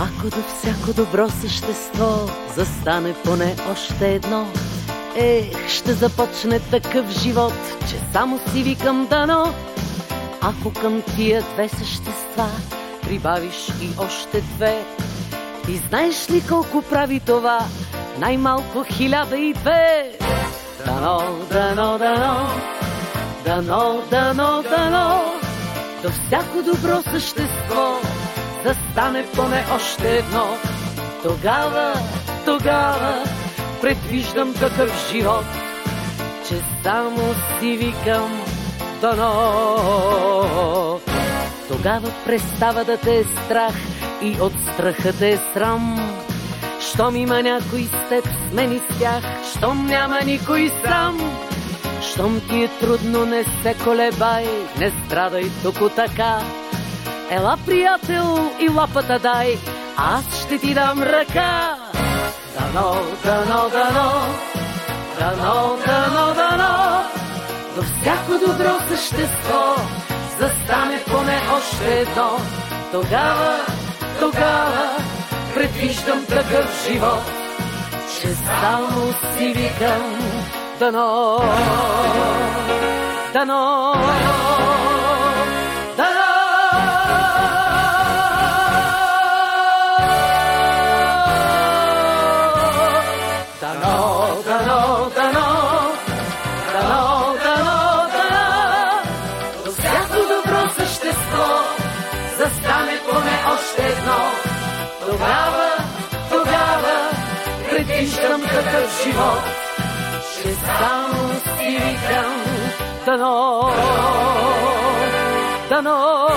Ако до всяко добро същество застане поне още едно, ех, ще започне такъв живот, че само си викам дано. Ако към тия две същества прибавиш и още две, ти знаеш ли колко прави това? Най-малко хиляда и две. Дано, дано, дано, дано, дано, дано, до всяко добро същество застане поне още едно. Тогава, тогава предвиждам такъв живот, че само си викам дано. Тогава престава да те е страх и от страха те е срам. Щом има някой с теб, с мен и с тях, щом няма никой сам. Щом ти е трудно, не се колебай, не страдай тук така. Ела, приятел, и лапата дай, аз ще ти дам ръка. Дано, дано, дано, дано, дано, дано, до всяко добро същество застане поне още едно. Тогава, тогава предвиждам такъв живот, че само си викам дано, дано, дано. Дано, дано, дано, дано, дано, добро същество застане поне още едно. Тогава, тогава предвиждам такъв живот, че само си викам дано, дано.